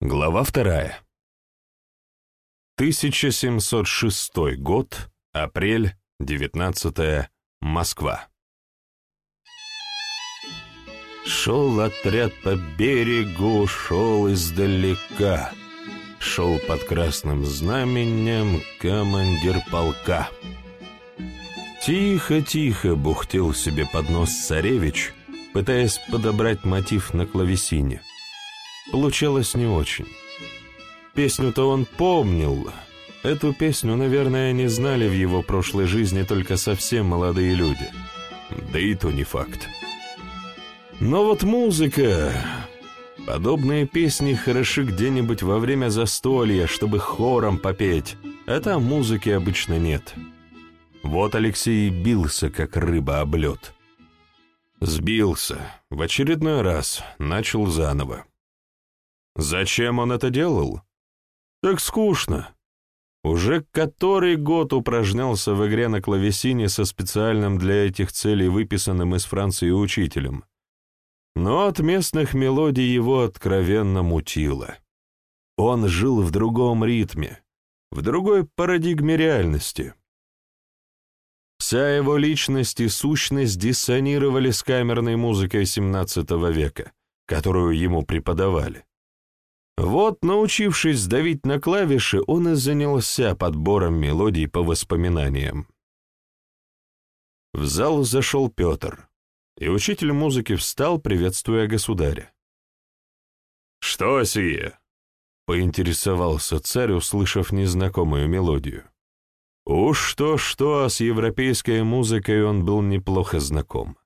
Глава вторая. 1706 год, апрель, 19 Москва. Шел отряд по берегу, шел издалека, Шел под красным знаменем командир полка. Тихо-тихо бухтел себе под нос царевич, пытаясь подобрать мотив на клавесине. Получалось не очень. Песню-то он помнил. Эту песню, наверное, не знали в его прошлой жизни только совсем молодые люди. Да и то не факт. Но вот музыка... Подобные песни хороши где-нибудь во время застолья, чтобы хором попеть, а там музыки обычно нет. Вот Алексей бился, как рыба об лед. Сбился. В очередной раз. Начал заново. Зачем он это делал? Так скучно. Уже который год упражнялся в игре на клавесине со специальным для этих целей выписанным из Франции учителем. Но от местных мелодий его откровенно мутило. Он жил в другом ритме, в другой парадигме реальности. Вся его личность и сущность диссонировали с камерной музыкой XVII века, которую ему преподавали. Вот, научившись давить на клавиши, он и занялся подбором мелодий по воспоминаниям. В зал зашел Петр, и учитель музыки встал, приветствуя государя. «Что сие?» — поинтересовался царь, услышав незнакомую мелодию. Уж что-что, а с европейской музыкой он был неплохо знаком.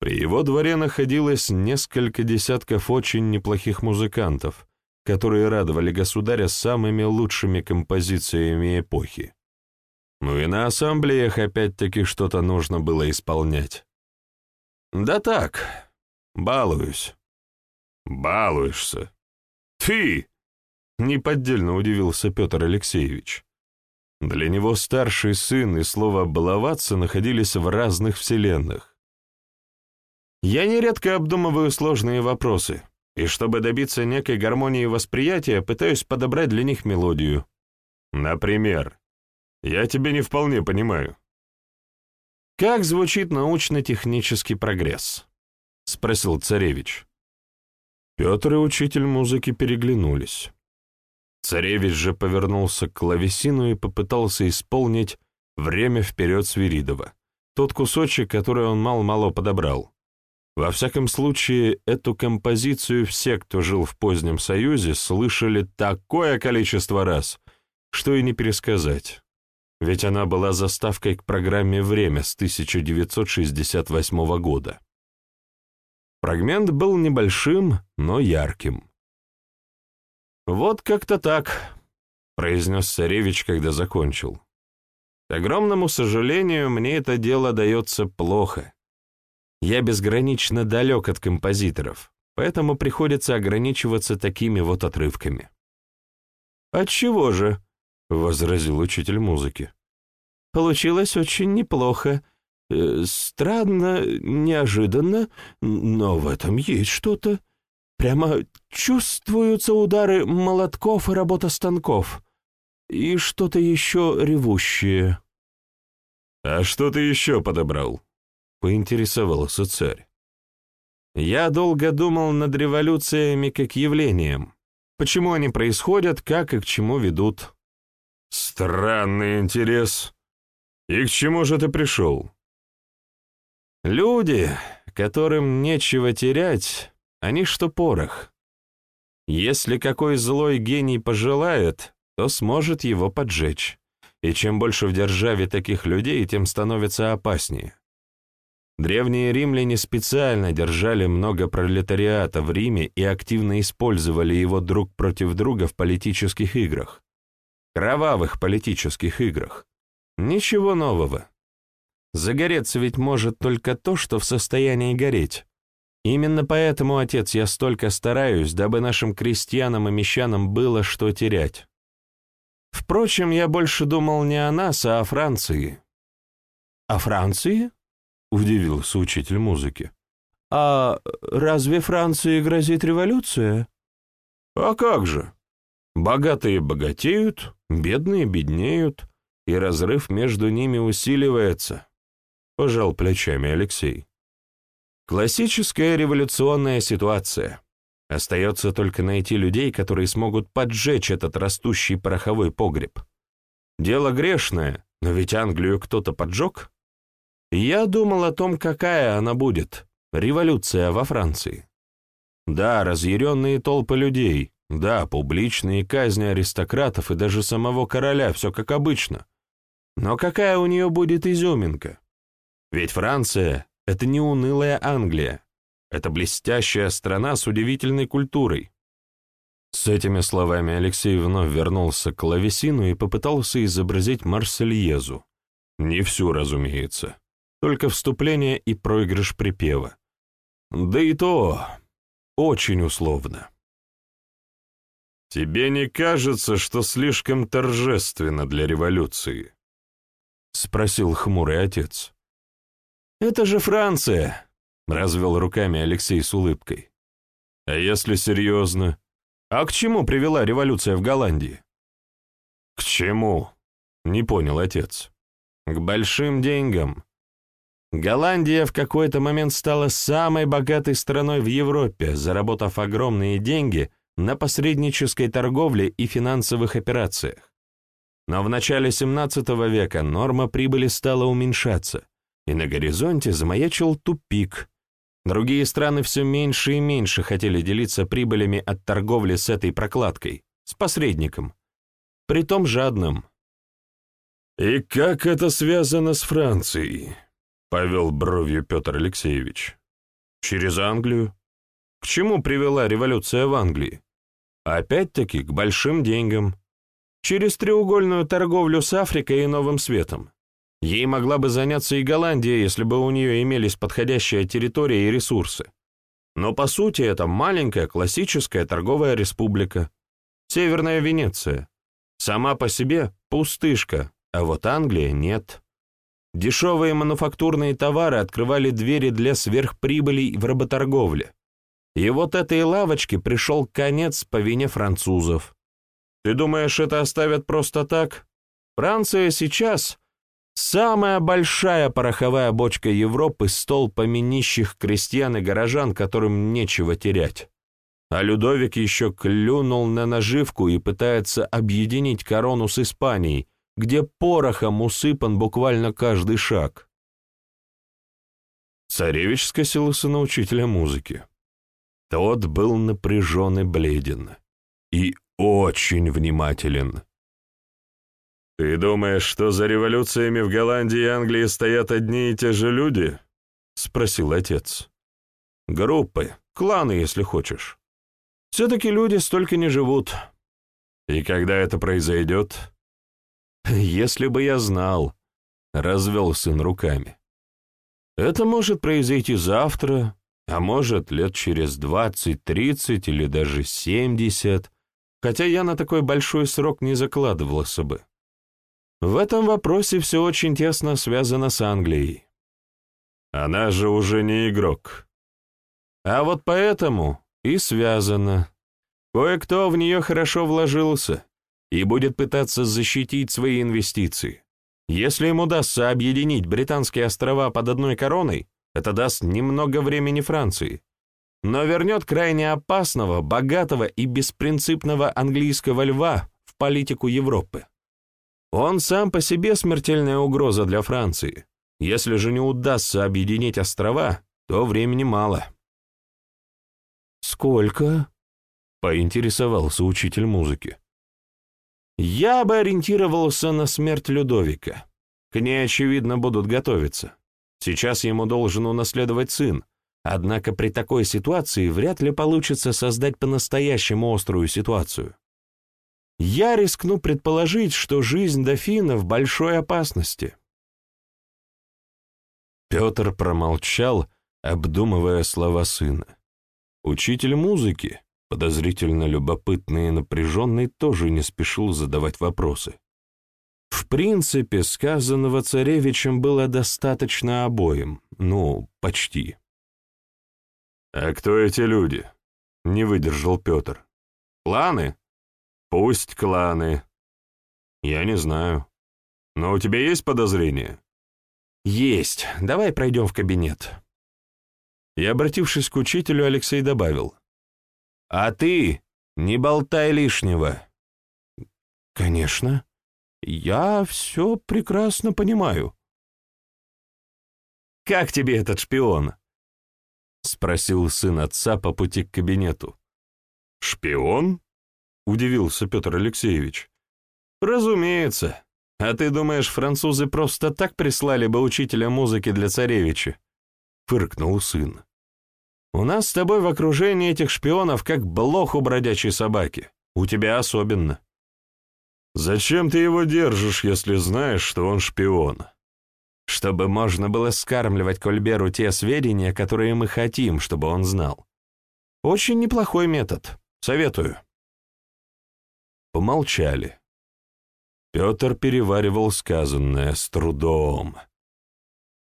При его дворе находилось несколько десятков очень неплохих музыкантов, которые радовали государя самыми лучшими композициями эпохи. Ну и на ассамблеях опять-таки что-то нужно было исполнять. Да так, балуюсь. Балуешься. Ты! Неподдельно удивился Петр Алексеевич. Для него старший сын и слово «баловаться» находились в разных вселенных. Я нередко обдумываю сложные вопросы, и чтобы добиться некой гармонии восприятия, пытаюсь подобрать для них мелодию. Например, я тебя не вполне понимаю. «Как звучит научно-технический прогресс?» — спросил царевич. Петр и учитель музыки переглянулись. Царевич же повернулся к клавесину и попытался исполнить «Время вперед Свиридова», тот кусочек, который он мало-мало подобрал. Во всяком случае, эту композицию все, кто жил в позднем Союзе, слышали такое количество раз, что и не пересказать. Ведь она была заставкой к программе «Время» с 1968 года. Фрагмент был небольшим, но ярким. «Вот как-то так», — произнес царевич, когда закончил. «К огромному сожалению, мне это дело дается плохо. Я безгранично далек от композиторов, поэтому приходится ограничиваться такими вот отрывками. «Отчего же?» — возразил учитель музыки. «Получилось очень неплохо. Э, странно, неожиданно, но в этом есть что-то. Прямо чувствуются удары молотков и работа станков. И что-то еще ревущее». «А что ты еще подобрал?» — поинтересовался царь. «Я долго думал над революциями как явлением. Почему они происходят, как и к чему ведут». «Странный интерес. И к чему же ты пришел?» «Люди, которым нечего терять, они что порох. Если какой злой гений пожелает, то сможет его поджечь. И чем больше в державе таких людей, тем становится опаснее. Древние римляне специально держали много пролетариата в Риме и активно использовали его друг против друга в политических играх. Кровавых политических играх. Ничего нового. Загореться ведь может только то, что в состоянии гореть. Именно поэтому, отец, я столько стараюсь, дабы нашим крестьянам и мещанам было что терять. Впрочем, я больше думал не о нас, а о Франции. О Франции? — удивился учитель музыки. «А разве Франции грозит революция?» А как же? Богатые богатеют, бедные беднеют, и разрыв между ними усиливается, пожал плечами Алексей. Классическая революционная ситуация. Остается только найти людей, которые смогут поджечь этот растущий пороховой погреб. Дело грешное, но ведь Англию кто-то поджег. Я думал о том, какая она будет. Революция во Франции. Да, разъяренные толпы людей, да, публичные казни аристократов и даже самого короля, все как обычно. Но какая у нее будет изюминка? Ведь Франция — это не унылая Англия. Это блестящая страна с удивительной культурой. С этими словами Алексей вновь вернулся к клавесину и попытался изобразить Марсельезу. Не всю, разумеется, только вступление и проигрыш припева. Да и то очень условно. «Тебе не кажется, что слишком торжественно для революции?» — спросил хмурый отец. «Это же Франция!» — развел руками Алексей с улыбкой. «А если серьезно?» «А к чему привела революция в Голландии?» «К чему?» — не понял отец. «К большим деньгам. Голландия в какой-то момент стала самой богатой страной в Европе, заработав огромные деньги на посреднической торговле и финансовых операциях. Но в начале XVII века норма прибыли стала уменьшаться, и на горизонте замаячил тупик. Другие страны все меньше и меньше хотели делиться прибылями от торговли с этой прокладкой, с посредником, притом жадным. «И как это связано с Францией?» — повел бровью Петр Алексеевич. «Через Англию. К чему привела революция в Англии? Опять-таки к большим деньгам. Через треугольную торговлю с Африкой и Новым Светом. Ей могла бы заняться и Голландия, если бы у нее имелись подходящая территория и ресурсы. Но по сути это маленькая классическая торговая республика. Северная Венеция. Сама по себе пустышка, а вот Англия нет. Дешевые мануфактурные товары открывали двери для сверхприбылей в работорговле. И вот этой лавочке пришел конец по вине французов. Ты думаешь, это оставят просто так? Франция сейчас самая большая пороховая бочка Европы с толпами нищих крестьян и горожан, которым нечего терять. А Людовик еще клюнул на наживку и пытается объединить корону с Испанией, где порохом усыпан буквально каждый шаг. Царевич скосился на учителя музыки. Тот был напряжен и бледен. И очень внимателен. «Ты думаешь, что за революциями в Голландии и Англии стоят одни и те же люди?» — спросил отец. «Группы, кланы, если хочешь. Все-таки люди столько не живут». «И когда это произойдет?» «Если бы я знал», — развел сын руками. «Это может произойти завтра, а может, лет через двадцать, тридцать или даже семьдесят, хотя я на такой большой срок не закладывался бы. В этом вопросе все очень тесно связано с Англией. Она же уже не игрок. А вот поэтому и связано. Кое-кто в нее хорошо вложился и будет пытаться защитить свои инвестиции. Если им удастся объединить британские острова под одной короной, это даст немного времени Франции, но вернет крайне опасного, богатого и беспринципного английского льва в политику Европы. Он сам по себе смертельная угроза для Франции. Если же не удастся объединить острова, то времени мало. «Сколько?» — поинтересовался учитель музыки. Я бы ориентировался на смерть Людовика. К ней, очевидно, будут готовиться. Сейчас ему должен унаследовать сын, однако при такой ситуации вряд ли получится создать по-настоящему острую ситуацию. Я рискну предположить, что жизнь дофина в большой опасности. Петр промолчал, обдумывая слова сына. Учитель музыки, подозрительно любопытный и напряженный, тоже не спешил задавать вопросы. В принципе, сказанного царевичем было достаточно обоим, ну, почти. «А кто эти люди?» — не выдержал Петр. Кланы? Пусть кланы. Я не знаю. Но у тебя есть подозрения? Есть. Давай пройдем в кабинет. И, обратившись к учителю, Алексей добавил. А ты не болтай лишнего. Конечно. Я все прекрасно понимаю. Как тебе этот шпион? Спросил сын отца по пути к кабинету. Шпион? Удивился Петр Алексеевич. Разумеется. А ты думаешь, французы просто так прислали бы учителя музыки для царевича? Фыркнул сын. У нас с тобой в окружении этих шпионов как блох у бродячей собаки. У тебя особенно. Зачем ты его держишь, если знаешь, что он шпион? Чтобы можно было скармливать Кольберу те сведения, которые мы хотим, чтобы он знал. Очень неплохой метод. Советую. Помолчали. Петр переваривал сказанное с трудом.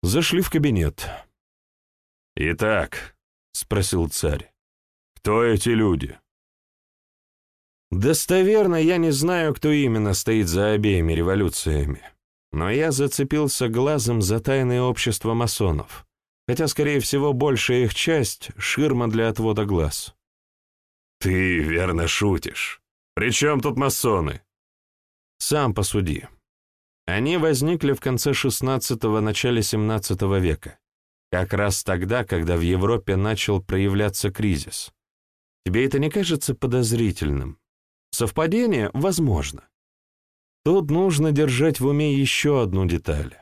Зашли в кабинет. «Итак», — спросил царь, — «кто эти люди?» Достоверно я не знаю, кто именно стоит за обеими революциями, но я зацепился глазом за тайное общество масонов, хотя, скорее всего, большая их часть — ширма для отвода глаз. «Ты верно шутишь. При чем тут масоны?» «Сам посуди. Они возникли в конце XVI – начале XVII века, как раз тогда, когда в Европе начал проявляться кризис. Тебе это не кажется подозрительным?» Совпадение? Возможно. Тут нужно держать в уме еще одну деталь.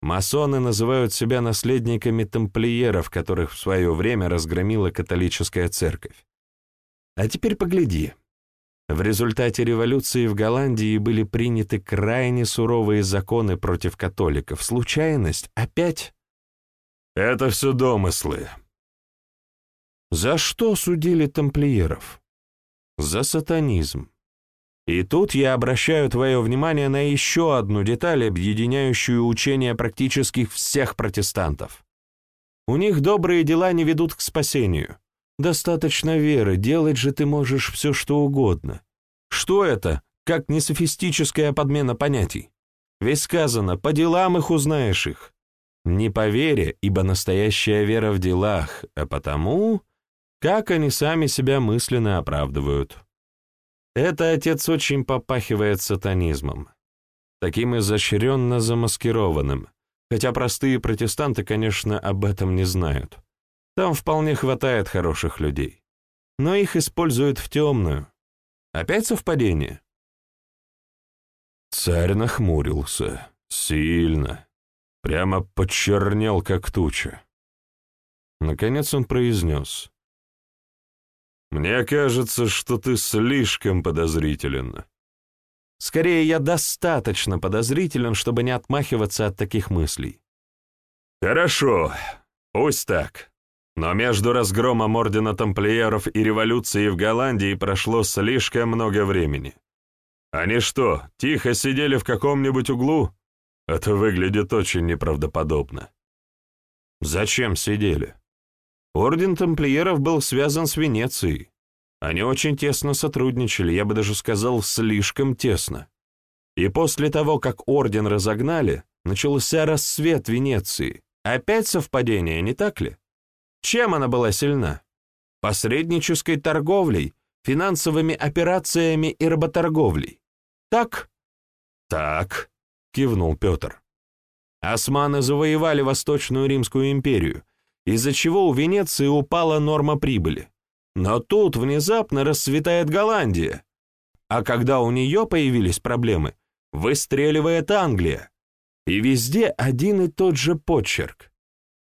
Масоны называют себя наследниками тамплиеров, которых в свое время разгромила католическая церковь. А теперь погляди. В результате революции в Голландии были приняты крайне суровые законы против католиков. Случайность? Опять? Это все домыслы. За что судили тамплиеров? за сатанизм. И тут я обращаю твое внимание на еще одну деталь, объединяющую учение практически всех протестантов. У них добрые дела не ведут к спасению. Достаточно веры, делать же ты можешь все, что угодно. Что это, как не софистическая подмена понятий? Ведь сказано, по делам их узнаешь их. Не по вере, ибо настоящая вера в делах, а потому как они сами себя мысленно оправдывают. Это отец очень попахивает сатанизмом, таким изощренно замаскированным, хотя простые протестанты, конечно, об этом не знают. Там вполне хватает хороших людей, но их используют в темную. Опять совпадение? Царь нахмурился, сильно, прямо почернел, как туча. Наконец он произнес. Мне кажется, что ты слишком подозрителен. Скорее, я достаточно подозрителен, чтобы не отмахиваться от таких мыслей. Хорошо, пусть так. Но между разгромом Ордена Тамплиеров и революцией в Голландии прошло слишком много времени. Они что, тихо сидели в каком-нибудь углу? Это выглядит очень неправдоподобно. Зачем сидели? Орден тамплиеров был связан с Венецией. Они очень тесно сотрудничали, я бы даже сказал, слишком тесно. И после того, как орден разогнали, начался рассвет Венеции. Опять совпадение, не так ли? Чем она была сильна? Посреднической торговлей, финансовыми операциями и работорговлей. Так? Так, кивнул Петр. Османы завоевали Восточную Римскую империю, из-за чего у Венеции упала норма прибыли. Но тут внезапно расцветает Голландия. А когда у нее появились проблемы, выстреливает Англия. И везде один и тот же почерк.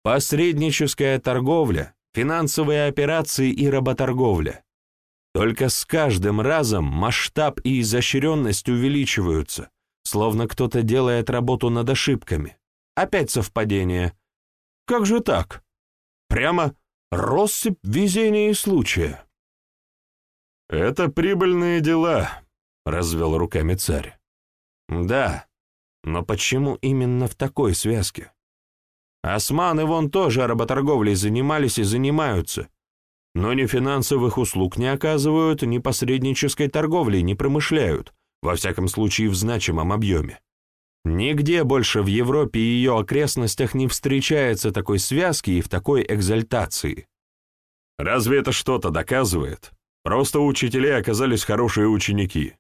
Посредническая торговля, финансовые операции и работорговля. Только с каждым разом масштаб и изощренность увеличиваются, словно кто-то делает работу над ошибками. Опять совпадение. Как же так? Прямо россыпь везения и случая. «Это прибыльные дела», — развел руками царь. «Да, но почему именно в такой связке? Османы вон тоже работорговлей занимались и занимаются. но ни финансовых услуг не оказывают, ни посреднической торговлей не промышляют, во всяком случае в значимом объеме. Нигде больше в Европе и ее окрестностях не встречается такой связки и в такой экзальтации. Разве это что-то доказывает? Просто учителей оказались хорошие ученики.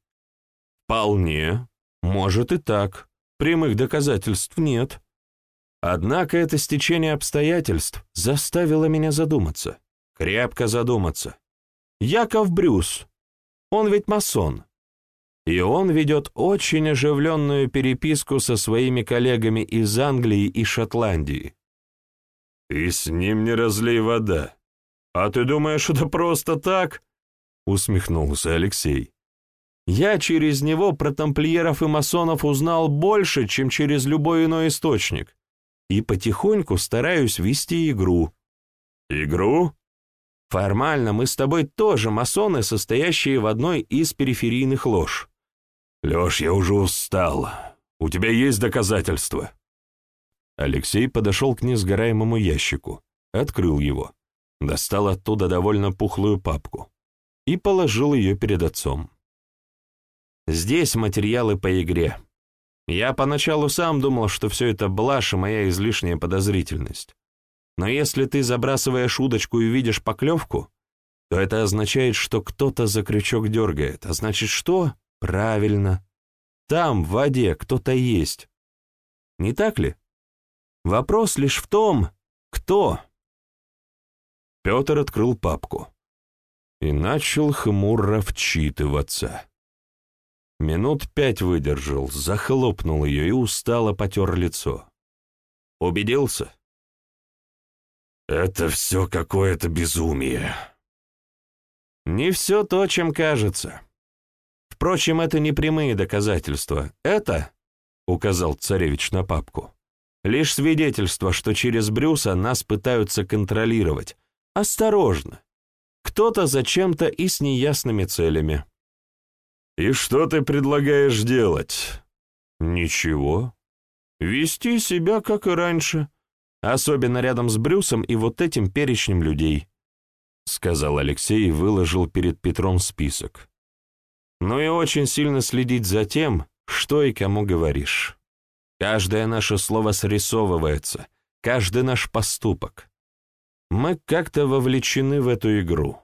Вполне. Может и так. Прямых доказательств нет. Однако это стечение обстоятельств заставило меня задуматься. Крепко задуматься. Яков Брюс. Он ведь масон. И он ведет очень оживленную переписку со своими коллегами из Англии и Шотландии. «И с ним не разлей вода. А ты думаешь, это просто так?» — усмехнулся Алексей. «Я через него про тамплиеров и масонов узнал больше, чем через любой иной источник, и потихоньку стараюсь вести игру». «Игру?» «Формально мы с тобой тоже масоны, состоящие в одной из периферийных лож. «Леш, я уже устал. У тебя есть доказательства?» Алексей подошел к несгораемому ящику, открыл его, достал оттуда довольно пухлую папку и положил ее перед отцом. «Здесь материалы по игре. Я поначалу сам думал, что все это блажь и моя излишняя подозрительность. Но если ты забрасываешь удочку и видишь поклевку, то это означает, что кто-то за крючок дергает. А значит что? Правильно. Там, в воде, кто-то есть. Не так ли? Вопрос лишь в том, кто. Петр открыл папку и начал хмуро вчитываться. Минут пять выдержал, захлопнул ее и устало потер лицо. Убедился? «Это все какое-то безумие». «Не все то, чем кажется. Впрочем, это не прямые доказательства. Это, — указал царевич на папку, — лишь свидетельство, что через Брюса нас пытаются контролировать. Осторожно. Кто-то зачем-то и с неясными целями. «И что ты предлагаешь делать?» «Ничего. Вести себя, как и раньше, особенно рядом с Брюсом и вот этим перечнем людей», — сказал Алексей и выложил перед Петром список но и очень сильно следить за тем, что и кому говоришь. Каждое наше слово срисовывается, каждый наш поступок. Мы как-то вовлечены в эту игру.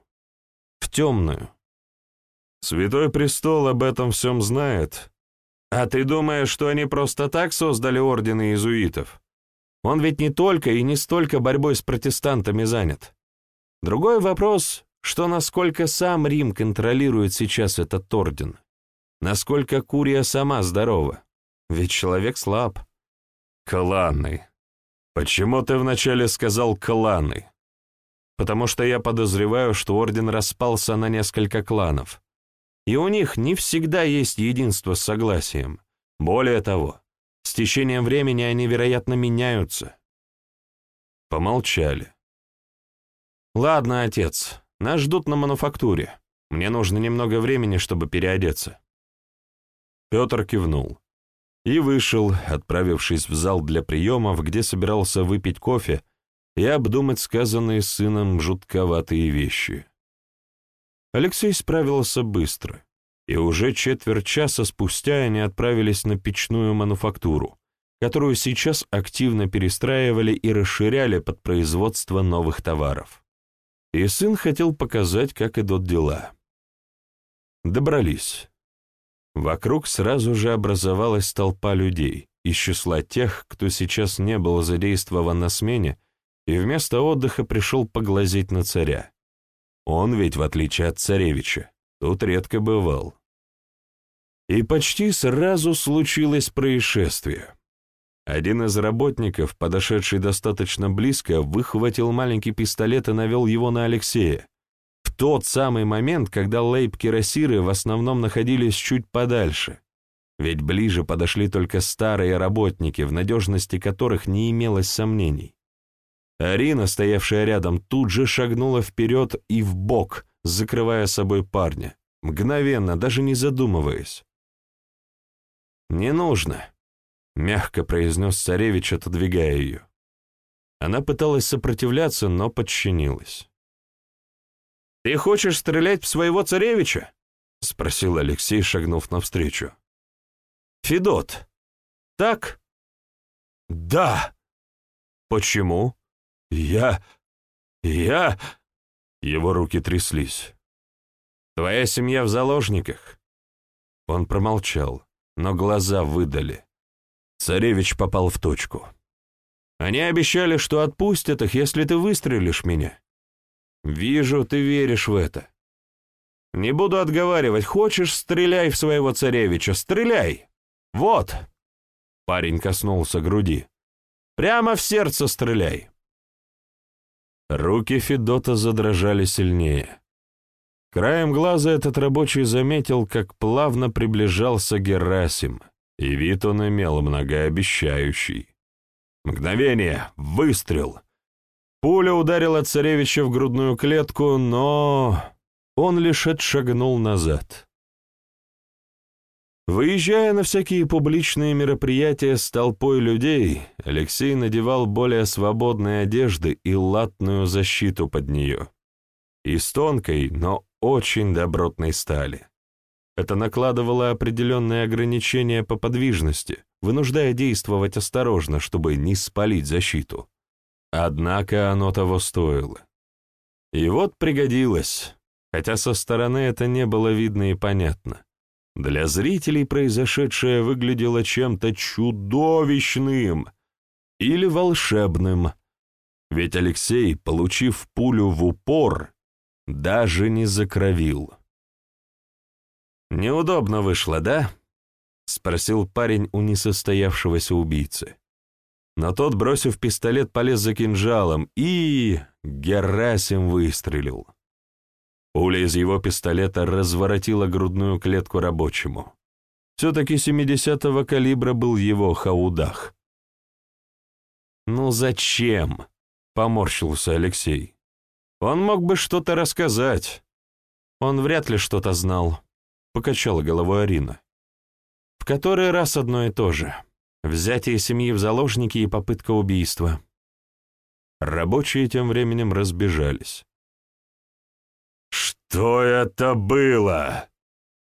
В темную. Святой Престол об этом всем знает. А ты думаешь, что они просто так создали ордены иезуитов? Он ведь не только и не столько борьбой с протестантами занят. Другой вопрос, что насколько сам Рим контролирует сейчас этот орден, насколько Курия сама здорова, ведь человек слаб. Кланы. Почему ты вначале сказал кланы? Потому что я подозреваю, что орден распался на несколько кланов, и у них не всегда есть единство с согласием. Более того, с течением времени они, вероятно, меняются. Помолчали. «Ладно, отец, нас ждут на мануфактуре. Мне нужно немного времени, чтобы переодеться». Петр кивнул и вышел, отправившись в зал для приемов, где собирался выпить кофе и обдумать сказанные сыном жутковатые вещи. Алексей справился быстро, и уже четверть часа спустя они отправились на печную мануфактуру, которую сейчас активно перестраивали и расширяли под производство новых товаров и сын хотел показать, как идут дела. Добрались. Вокруг сразу же образовалась толпа людей, из числа тех, кто сейчас не был задействован на смене и вместо отдыха пришел поглазеть на царя. Он ведь, в отличие от царевича, тут редко бывал. И почти сразу случилось происшествие. Один из работников, подошедший достаточно близко, выхватил маленький пистолет и навел его на Алексея. В тот самый момент, когда лейб-кирасиры в основном находились чуть подальше. Ведь ближе подошли только старые работники, в надежности которых не имелось сомнений. Арина, стоявшая рядом, тут же шагнула вперед и в бок, закрывая собой парня, мгновенно, даже не задумываясь. «Не нужно», мягко произнес царевич, отодвигая ее. Она пыталась сопротивляться, но подчинилась. Ты хочешь стрелять в своего царевича?» — спросил Алексей, шагнув навстречу. «Федот, так?» «Да». «Почему?» «Я... я...» Его руки тряслись. «Твоя семья в заложниках?» Он промолчал, но глаза выдали. Царевич попал в точку. «Они обещали, что отпустят их, если ты выстрелишь меня. Вижу, ты веришь в это. Не буду отговаривать. Хочешь, стреляй в своего царевича. Стреляй! Вот!» Парень коснулся груди. «Прямо в сердце стреляй!» Руки Федота задрожали сильнее. Краем глаза этот рабочий заметил, как плавно приближался Герасим, и вид он имел многообещающий. Мгновение, выстрел. Пуля ударила царевича в грудную клетку, но он лишь отшагнул назад. Выезжая на всякие публичные мероприятия с толпой людей, Алексей надевал более свободные одежды и латную защиту под нее. Из тонкой, но очень добротной стали. Это накладывало определенные ограничения по подвижности, вынуждая действовать осторожно, чтобы не спалить защиту. Однако оно того стоило. И вот пригодилось, хотя со стороны это не было видно и понятно. Для зрителей произошедшее выглядело чем-то чудовищным или волшебным, ведь Алексей, получив пулю в упор, даже не закровил. «Неудобно вышло, да?» — спросил парень у несостоявшегося убийцы. Но тот, бросив пистолет, полез за кинжалом, и... Герасим выстрелил. Пуля из его пистолета разворотила грудную клетку рабочему. Все-таки 70-го калибра был его хаудах. «Ну зачем?» — поморщился Алексей. «Он мог бы что-то рассказать. Он вряд ли что-то знал», — покачала головой Арина. «В который раз одно и то же. Взятие семьи в заложники и попытка убийства». Рабочие тем временем разбежались. «Что это было?»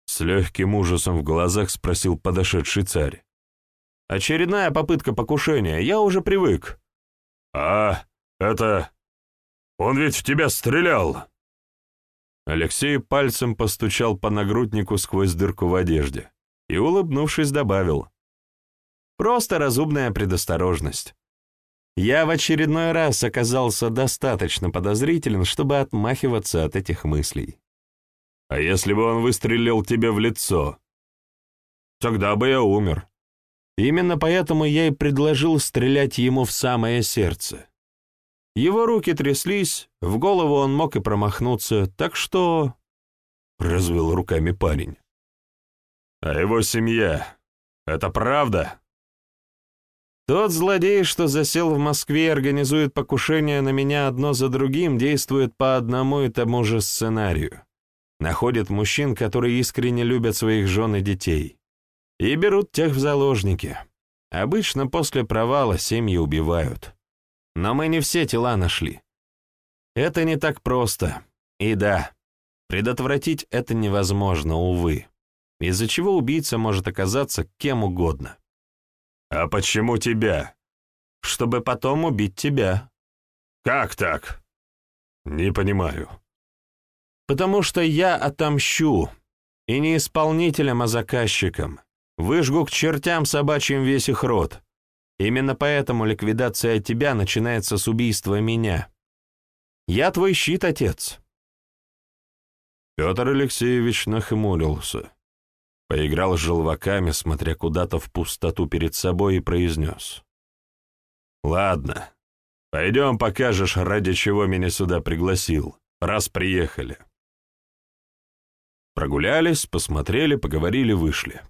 С легким ужасом в глазах спросил подошедший царь. «Очередная попытка покушения, я уже привык». «А, это... Он ведь в тебя стрелял!» Алексей пальцем постучал по нагруднику сквозь дырку в одежде и, улыбнувшись, добавил. «Просто разумная предосторожность. Я в очередной раз оказался достаточно подозрителен, чтобы отмахиваться от этих мыслей. А если бы он выстрелил тебе в лицо? Тогда бы я умер. Именно поэтому я и предложил стрелять ему в самое сердце. Его руки тряслись, в голову он мог и промахнуться, так что... Развел руками парень. А его семья — это правда? Тот злодей, что засел в Москве и организует покушение на меня одно за другим, действует по одному и тому же сценарию. Находит мужчин, которые искренне любят своих жен и детей. И берут тех в заложники. Обычно после провала семьи убивают. Но мы не все тела нашли. Это не так просто. И да, предотвратить это невозможно, увы. Из-за чего убийца может оказаться кем угодно. «А почему тебя?» «Чтобы потом убить тебя». «Как так?» «Не понимаю». «Потому что я отомщу, и не исполнителем, а заказчиком. Выжгу к чертям собачьим весь их род. Именно поэтому ликвидация тебя начинается с убийства меня. Я твой щит, отец». Петр Алексеевич нахмурился. Поиграл с желваками, смотря куда-то в пустоту перед собой, и произнес. «Ладно, пойдем покажешь, ради чего меня сюда пригласил, раз приехали». Прогулялись, посмотрели, поговорили, вышли.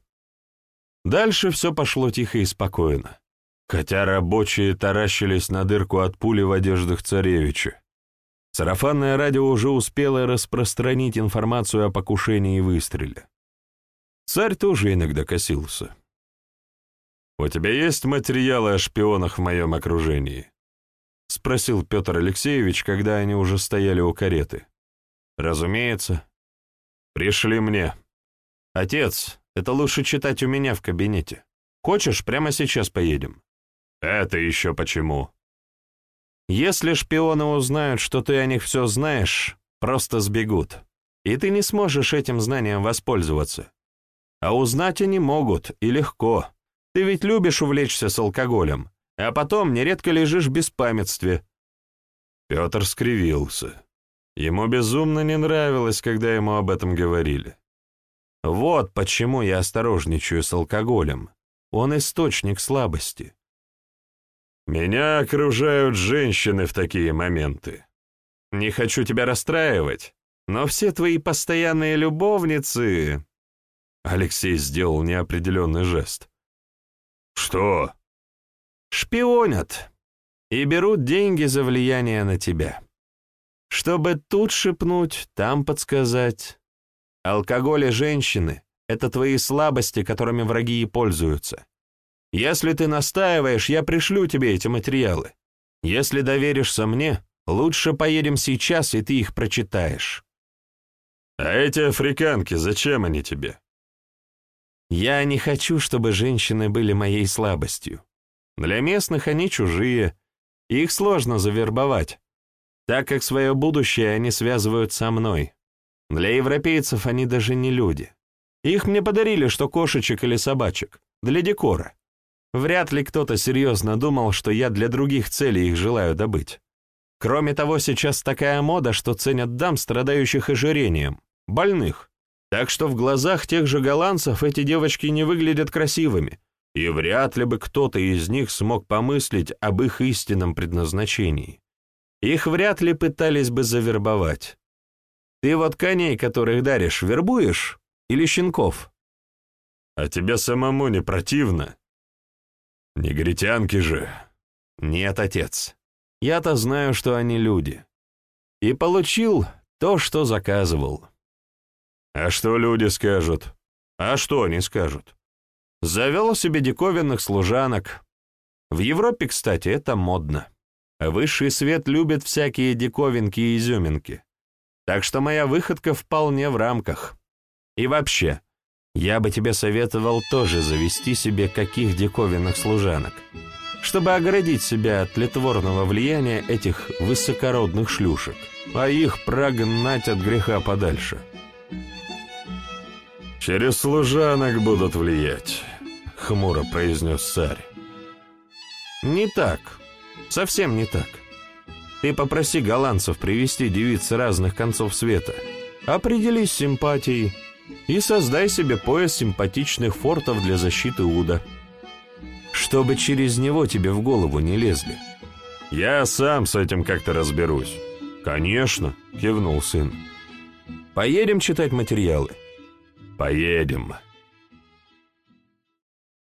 Дальше все пошло тихо и спокойно, хотя рабочие таращились на дырку от пули в одеждах царевича. Сарафанное радио уже успело распространить информацию о покушении и выстреле. Царь тоже иногда косился. «У тебя есть материалы о шпионах в моем окружении?» — спросил Петр Алексеевич, когда они уже стояли у кареты. Разумеется. Пришли мне. Отец, это лучше читать у меня в кабинете. Хочешь, прямо сейчас поедем? Это еще почему? Если шпионы узнают, что ты о них все знаешь, просто сбегут, и ты не сможешь этим знанием воспользоваться. А узнать они могут, и легко. Ты ведь любишь увлечься с алкоголем, а потом нередко лежишь в беспамятстве. Петр скривился. Ему безумно не нравилось, когда ему об этом говорили. Вот почему я осторожничаю с алкоголем. Он источник слабости. Меня окружают женщины в такие моменты. Не хочу тебя расстраивать, но все твои постоянные любовницы...» Алексей сделал неопределенный жест. «Что?» «Шпионят и берут деньги за влияние на тебя. Чтобы тут шепнуть, там подсказать. Алкоголь и женщины — это твои слабости, которыми враги и пользуются. Если ты настаиваешь, я пришлю тебе эти материалы. Если доверишься мне, лучше поедем сейчас, и ты их прочитаешь. А эти африканки, зачем они тебе? Я не хочу, чтобы женщины были моей слабостью. Для местных они чужие, их сложно завербовать, так как свое будущее они связывают со мной. Для европейцев они даже не люди. Их мне подарили, что кошечек или собачек, для декора. Вряд ли кто-то серьезно думал, что я для других целей их желаю добыть. Кроме того, сейчас такая мода, что ценят дам, страдающих ожирением, больных. Так что в глазах тех же голландцев эти девочки не выглядят красивыми, и вряд ли бы кто-то из них смог помыслить об их истинном предназначении. Их вряд ли пытались бы завербовать. Ты вот коней, которых даришь, вербуешь? Или щенков? А тебе самому не противно? Негритянки же. Нет, отец. Я-то знаю, что они люди. И получил то, что заказывал. А что люди скажут? А что они скажут? Завел себе диковинных служанок. В Европе, кстати, это модно. Высший свет любит всякие диковинки и изюминки. Так что моя выходка вполне в рамках. И вообще, я бы тебе советовал тоже завести себе каких диковинных служанок, чтобы оградить себя от литворного влияния этих высокородных шлюшек, а их прогнать от греха подальше. «Через служанок будут влиять», — хмуро произнес царь. «Не так. Совсем не так. Ты попроси голландцев привести девиц разных концов света. Определись симпатией» и создай себе пояс симпатичных фортов для защиты Уда. Чтобы через него тебе в голову не лезли. Я сам с этим как-то разберусь. Конечно, кивнул сын. Поедем читать материалы. Поедем.